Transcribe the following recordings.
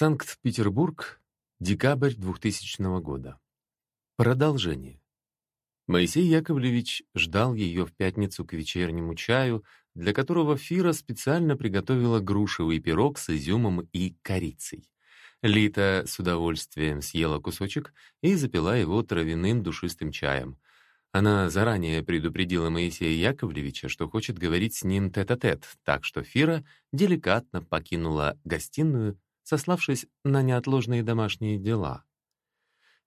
Санкт-Петербург, декабрь 2000 года. Продолжение. Моисей Яковлевич ждал ее в пятницу к вечернему чаю, для которого Фира специально приготовила грушевый пирог с изюмом и корицей. Лита с удовольствием съела кусочек и запила его травяным душистым чаем. Она заранее предупредила Моисея Яковлевича, что хочет говорить с ним тет-а-тет, -тет, так что Фира деликатно покинула гостиную, сославшись на неотложные домашние дела.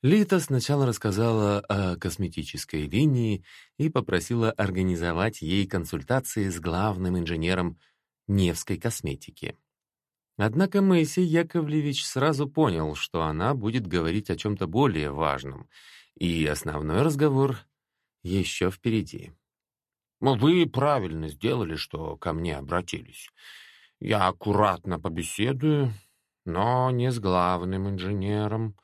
Лита сначала рассказала о косметической линии и попросила организовать ей консультации с главным инженером Невской косметики. Однако Моисей Яковлевич сразу понял, что она будет говорить о чем-то более важном, и основной разговор еще впереди. «Вы правильно сделали, что ко мне обратились. Я аккуратно побеседую, но не с главным инженером,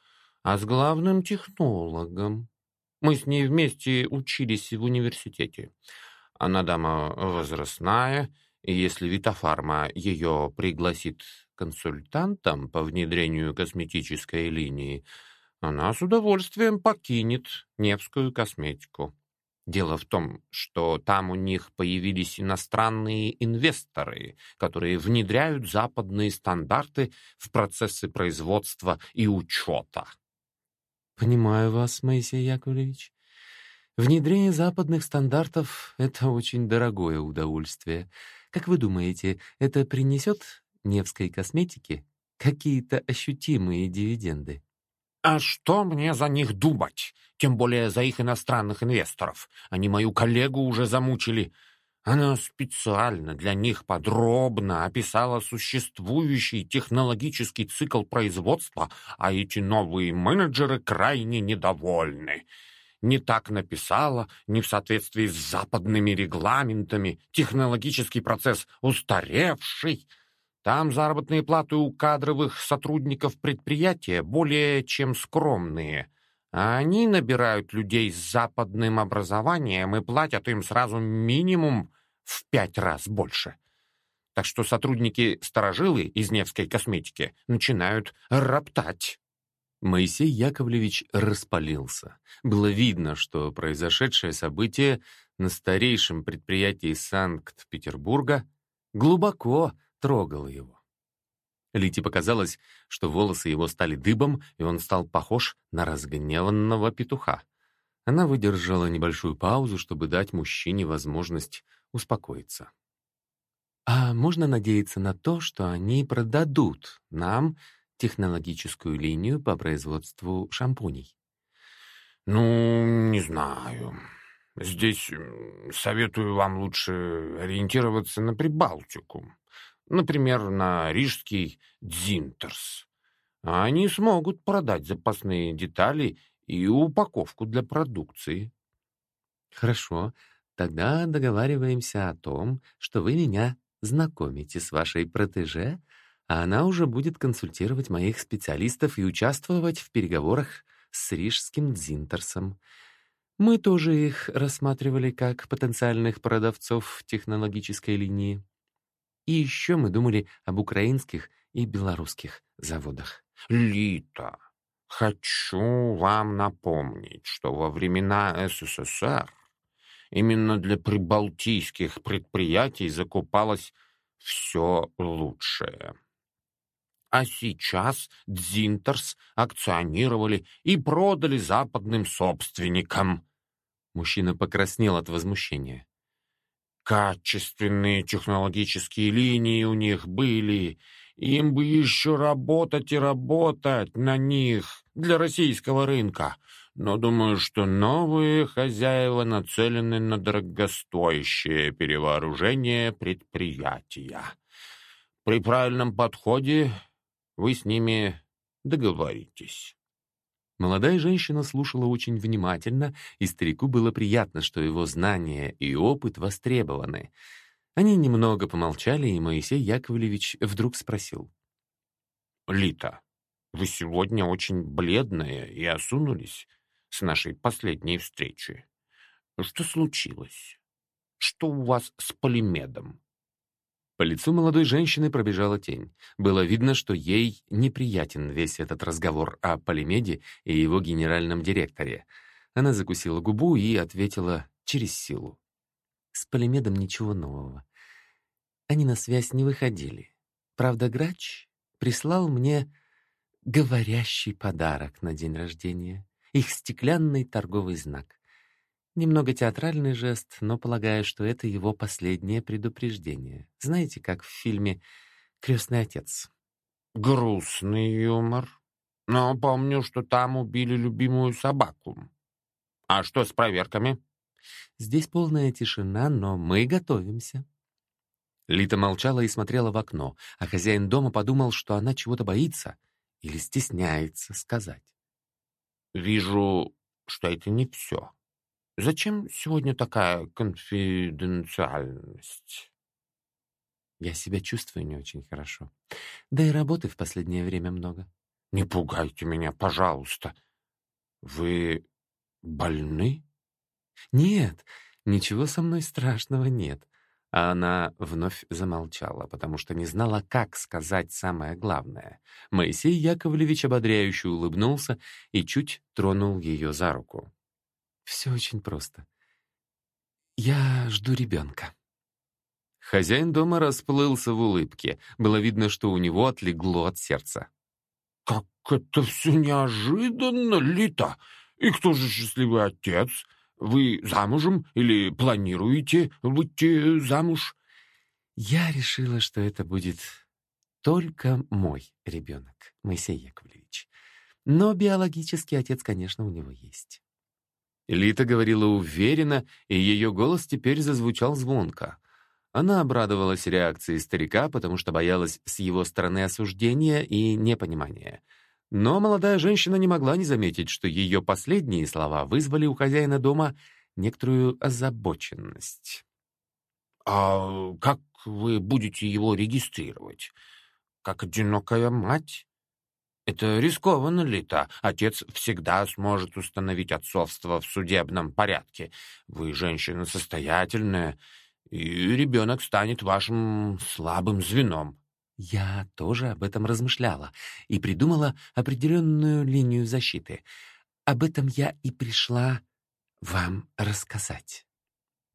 а с главным технологом. Мы с ней вместе учились в университете. Она дама возрастная, и если Витофарма ее пригласит консультантом по внедрению косметической линии, она с удовольствием покинет Невскую косметику. Дело в том, что там у них появились иностранные инвесторы, которые внедряют западные стандарты в процессы производства и учета. Понимаю вас, Моисей Яковлевич. Внедрение западных стандартов — это очень дорогое удовольствие. Как вы думаете, это принесет Невской косметике какие-то ощутимые дивиденды? А что мне за них думать? Тем более за их иностранных инвесторов. Они мою коллегу уже замучили. Она специально для них подробно описала существующий технологический цикл производства, а эти новые менеджеры крайне недовольны. Не так написала, не в соответствии с западными регламентами, технологический процесс устаревший — там заработные платы у кадровых сотрудников предприятия более чем скромные, а они набирают людей с западным образованием и платят им сразу минимум в пять раз больше. Так что сотрудники-сторожилы из Невской косметики начинают роптать. Моисей Яковлевич распалился. Было видно, что произошедшее событие на старейшем предприятии Санкт-Петербурга глубоко трогало его. Лите показалось, что волосы его стали дыбом, и он стал похож на разгневанного петуха. Она выдержала небольшую паузу, чтобы дать мужчине возможность успокоиться. «А можно надеяться на то, что они продадут нам технологическую линию по производству шампуней?» «Ну, не знаю. Здесь советую вам лучше ориентироваться на Прибалтику например, на рижский «Дзинтерс». Они смогут продать запасные детали и упаковку для продукции. Хорошо, тогда договариваемся о том, что вы меня знакомите с вашей протеже, а она уже будет консультировать моих специалистов и участвовать в переговорах с рижским Дзинтерсом. Мы тоже их рассматривали как потенциальных продавцов технологической линии. И еще мы думали об украинских и белорусских заводах. Лита, хочу вам напомнить, что во времена СССР именно для прибалтийских предприятий закупалось все лучшее. А сейчас Дзинтерс акционировали и продали западным собственникам. Мужчина покраснел от возмущения. Качественные технологические линии у них были. Им бы еще работать и работать на них для российского рынка. Но думаю, что новые хозяева нацелены на дорогостоящее перевооружение предприятия. При правильном подходе вы с ними договоритесь. Молодая женщина слушала очень внимательно, и старику было приятно, что его знания и опыт востребованы. Они немного помолчали, и Моисей Яковлевич вдруг спросил. «Лита, вы сегодня очень бледная и осунулись с нашей последней встречи. Что случилось? Что у вас с полимедом?» По лицу молодой женщины пробежала тень. Было видно, что ей неприятен весь этот разговор о Полимеде и его генеральном директоре. Она закусила губу и ответила через силу. С Полимедом ничего нового. Они на связь не выходили. Правда, Грач прислал мне говорящий подарок на день рождения. Их стеклянный торговый знак. Немного театральный жест, но полагаю, что это его последнее предупреждение. Знаете, как в фильме «Крестный отец». Грустный юмор. Но помню, что там убили любимую собаку. А что с проверками? Здесь полная тишина, но мы готовимся. Лита молчала и смотрела в окно, а хозяин дома подумал, что она чего-то боится или стесняется сказать. «Вижу, что это не все», Зачем сегодня такая конфиденциальность? Я себя чувствую не очень хорошо. Да и работы в последнее время много. Не пугайте меня, пожалуйста. Вы больны? Нет, ничего со мной страшного нет. А она вновь замолчала, потому что не знала, как сказать самое главное. Моисей Яковлевич ободряюще улыбнулся и чуть тронул ее за руку. Все очень просто. Я жду ребенка. Хозяин дома расплылся в улыбке. Было видно, что у него отлегло от сердца. «Как это все неожиданно, Лита! И кто же счастливый отец? Вы замужем или планируете выйти замуж?» Я решила, что это будет только мой ребенок, Моисей Яковлевич. Но биологический отец, конечно, у него есть. Лита говорила уверенно, и ее голос теперь зазвучал звонко. Она обрадовалась реакции старика, потому что боялась с его стороны осуждения и непонимания. Но молодая женщина не могла не заметить, что ее последние слова вызвали у хозяина дома некоторую озабоченность. «А как вы будете его регистрировать? Как одинокая мать?» Это рискованно ли-то? Отец всегда сможет установить отцовство в судебном порядке. Вы женщина состоятельная, и ребенок станет вашим слабым звеном. Я тоже об этом размышляла и придумала определенную линию защиты. Об этом я и пришла вам рассказать.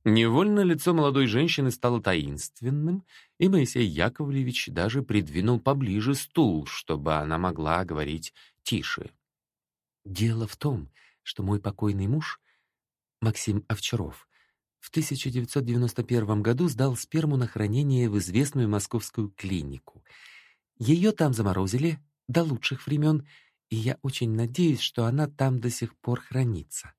Невольно лицо молодой женщины стало таинственным, и Моисей Яковлевич даже придвинул поближе стул, чтобы она могла говорить тише. Дело в том, что мой покойный муж, Максим Овчаров, в 1991 году сдал сперму на хранение в известную московскую клинику. Ее там заморозили до лучших времен, и я очень надеюсь, что она там до сих пор хранится.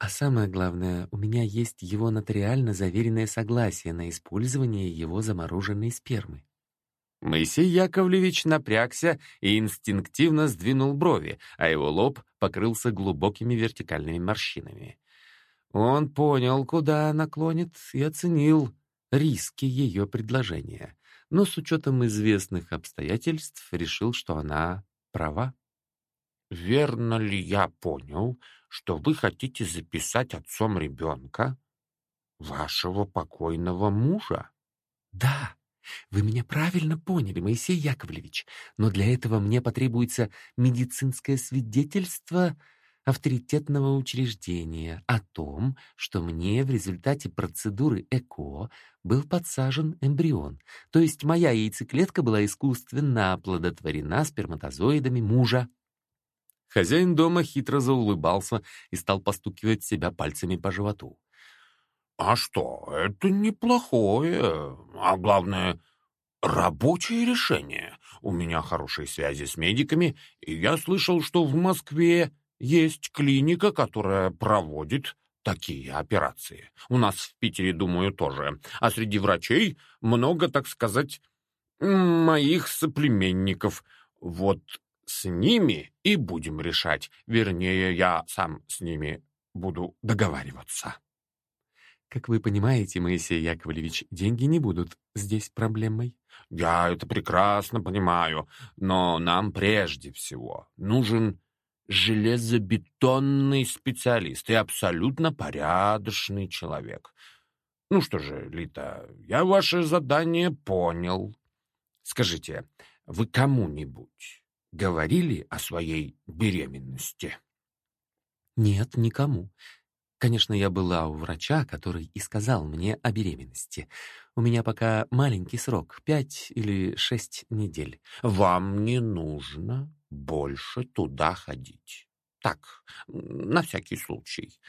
А самое главное, у меня есть его нотариально заверенное согласие на использование его замороженной спермы. Моисей Яковлевич напрягся и инстинктивно сдвинул брови, а его лоб покрылся глубокими вертикальными морщинами. Он понял, куда она клонит, и оценил риски ее предложения, но с учетом известных обстоятельств решил, что она права. «Верно ли я понял, что вы хотите записать отцом ребенка вашего покойного мужа. Да, вы меня правильно поняли, Моисей Яковлевич, но для этого мне потребуется медицинское свидетельство авторитетного учреждения о том, что мне в результате процедуры ЭКО был подсажен эмбрион, то есть моя яйцеклетка была искусственно оплодотворена сперматозоидами мужа. Хозяин дома хитро заулыбался и стал постукивать себя пальцами по животу. «А что, это неплохое, а главное, рабочее решение. У меня хорошие связи с медиками, и я слышал, что в Москве есть клиника, которая проводит такие операции. У нас в Питере, думаю, тоже. А среди врачей много, так сказать, моих соплеменников. Вот с ними и будем решать. Вернее, я сам с ними буду договариваться. Как вы понимаете, Моисей Яковлевич, деньги не будут здесь проблемой. Я это прекрасно понимаю, но нам прежде всего нужен железобетонный специалист и абсолютно порядочный человек. Ну что же, Лита, я ваше задание понял. Скажите, вы кому-нибудь говорили о своей беременности? Нет, никому. Конечно, я была у врача, который и сказал мне о беременности. У меня пока маленький срок, пять или шесть недель. Вам не нужно больше туда ходить. Так, на всякий случай.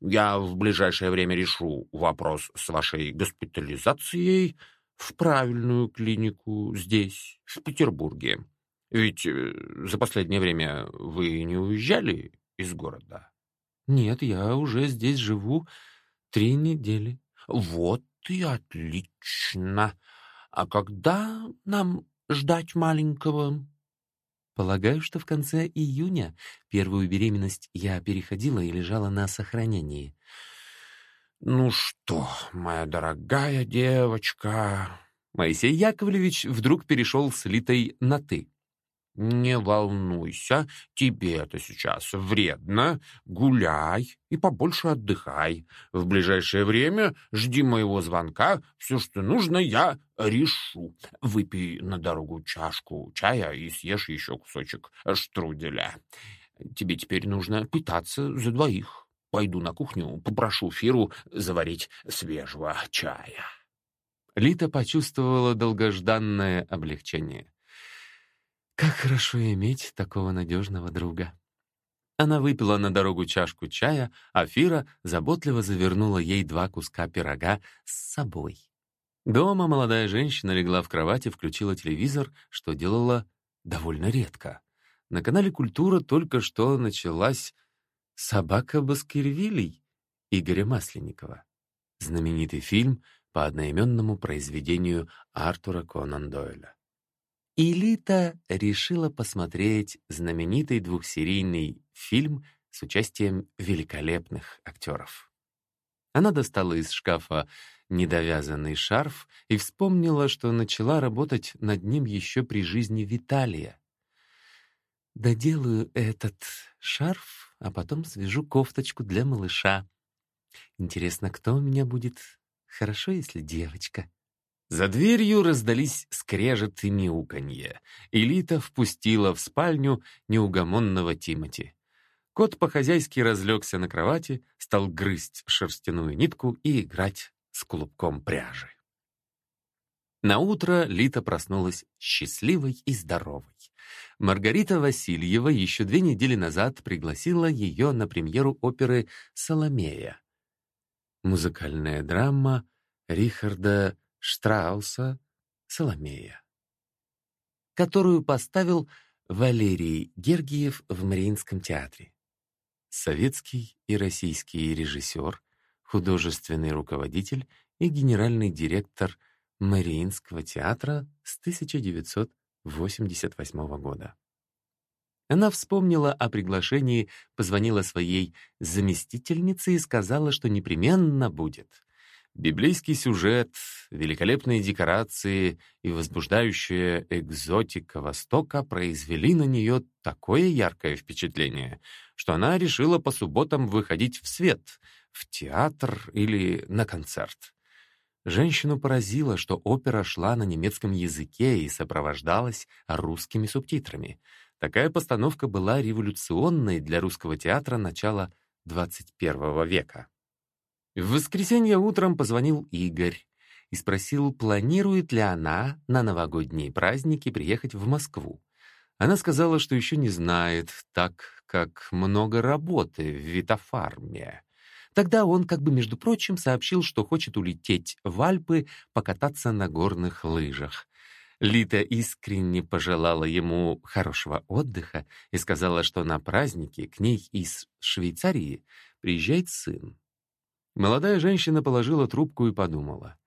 Я в ближайшее время решу вопрос с вашей госпитализацией в правильную клинику здесь, в Петербурге. Ведь э, за последнее время вы не уезжали из города? Нет, я уже здесь живу три недели. Вот и отлично. А когда нам ждать маленького? Полагаю, что в конце июня первую беременность я переходила и лежала на сохранении. Ну что, моя дорогая девочка, Моисей Яковлевич вдруг перешел с Литой на «ты». «Не волнуйся, тебе это сейчас вредно. Гуляй и побольше отдыхай. В ближайшее время жди моего звонка. Все, что нужно, я решу. Выпей на дорогу чашку чая и съешь еще кусочек штруделя. Тебе теперь нужно питаться за двоих. Пойду на кухню, попрошу Фиру заварить свежего чая». Лита почувствовала долгожданное облегчение. Как хорошо иметь такого надежного друга. Она выпила на дорогу чашку чая, а Фира заботливо завернула ей два куска пирога с собой. Дома молодая женщина легла в кровать и включила телевизор, что делала довольно редко. На канале «Культура» только что началась «Собака Баскервилей» Игоря Масленникова. Знаменитый фильм по одноименному произведению Артура Конан Дойля. Элита решила посмотреть знаменитый двухсерийный фильм с участием великолепных актеров. Она достала из шкафа недовязанный шарф и вспомнила, что начала работать над ним еще при жизни Виталия. «Доделаю этот шарф, а потом свяжу кофточку для малыша. Интересно, кто у меня будет? Хорошо, если девочка». За дверью раздались скрежет и мяуканье. Элита впустила в спальню неугомонного Тимати. Кот по-хозяйски разлегся на кровати, стал грызть шерстяную нитку и играть с клубком пряжи. На утро Лита проснулась счастливой и здоровой. Маргарита Васильева еще две недели назад пригласила ее на премьеру оперы «Соломея». Музыкальная драма Рихарда Штрауса «Соломея», которую поставил Валерий Гергиев в Мариинском театре. Советский и российский режиссер, художественный руководитель и генеральный директор Мариинского театра с 1988 года. Она вспомнила о приглашении, позвонила своей заместительнице и сказала, что непременно будет. Библейский сюжет, великолепные декорации и возбуждающая экзотика Востока произвели на нее такое яркое впечатление, что она решила по субботам выходить в свет, в театр или на концерт. Женщину поразило, что опера шла на немецком языке и сопровождалась русскими субтитрами. Такая постановка была революционной для русского театра начала XXI века. В воскресенье утром позвонил Игорь и спросил, планирует ли она на новогодние праздники приехать в Москву. Она сказала, что еще не знает, так как много работы в Витофарме. Тогда он, как бы между прочим, сообщил, что хочет улететь в Альпы покататься на горных лыжах. Лита искренне пожелала ему хорошего отдыха и сказала, что на праздники к ней из Швейцарии приезжает сын. Молодая женщина положила трубку и подумала.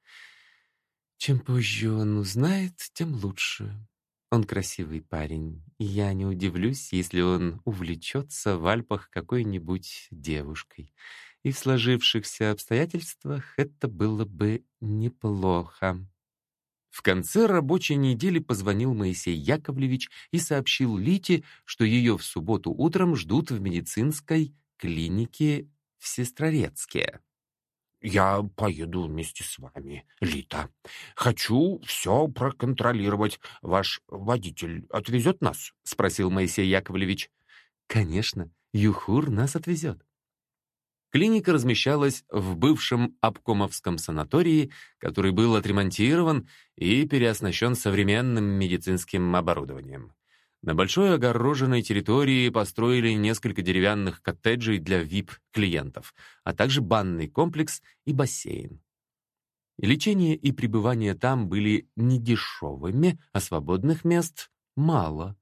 Чем позже он узнает, тем лучше. Он красивый парень, и я не удивлюсь, если он увлечется в Альпах какой-нибудь девушкой. И в сложившихся обстоятельствах это было бы неплохо. В конце рабочей недели позвонил Моисей Яковлевич и сообщил Лите, что ее в субботу утром ждут в медицинской клинике в Сестрорецке. Я поеду вместе с вами, Лита. Хочу все проконтролировать. Ваш водитель отвезет нас?» — спросил Моисей Яковлевич. «Конечно, Юхур нас отвезет». Клиника размещалась в бывшем обкомовском санатории, который был отремонтирован и переоснащен современным медицинским оборудованием. На большой огороженной территории построили несколько деревянных коттеджей для VIP-клиентов, а также банный комплекс и бассейн. лечение и пребывание там были не дешевыми, а свободных мест мало.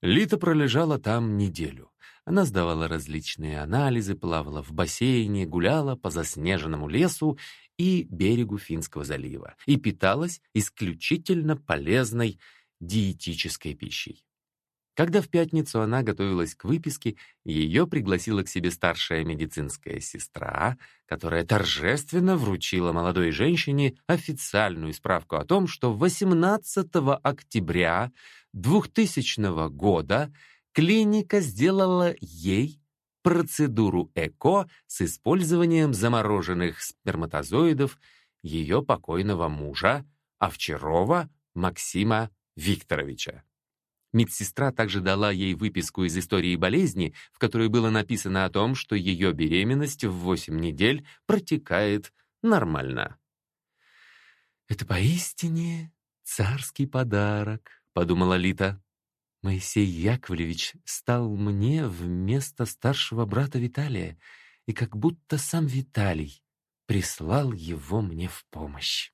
Лита пролежала там неделю. Она сдавала различные анализы, плавала в бассейне, гуляла по заснеженному лесу и берегу Финского залива и питалась исключительно полезной диетической пищей. Когда в пятницу она готовилась к выписке, ее пригласила к себе старшая медицинская сестра, которая торжественно вручила молодой женщине официальную справку о том, что 18 октября 2000 года клиника сделала ей процедуру ЭКО с использованием замороженных сперматозоидов ее покойного мужа Овчарова Максима Викторовича. Медсестра также дала ей выписку из истории болезни, в которой было написано о том, что ее беременность в 8 недель протекает нормально. «Это поистине царский подарок», — подумала Лита. «Моисей Яковлевич стал мне вместо старшего брата Виталия, и как будто сам Виталий прислал его мне в помощь».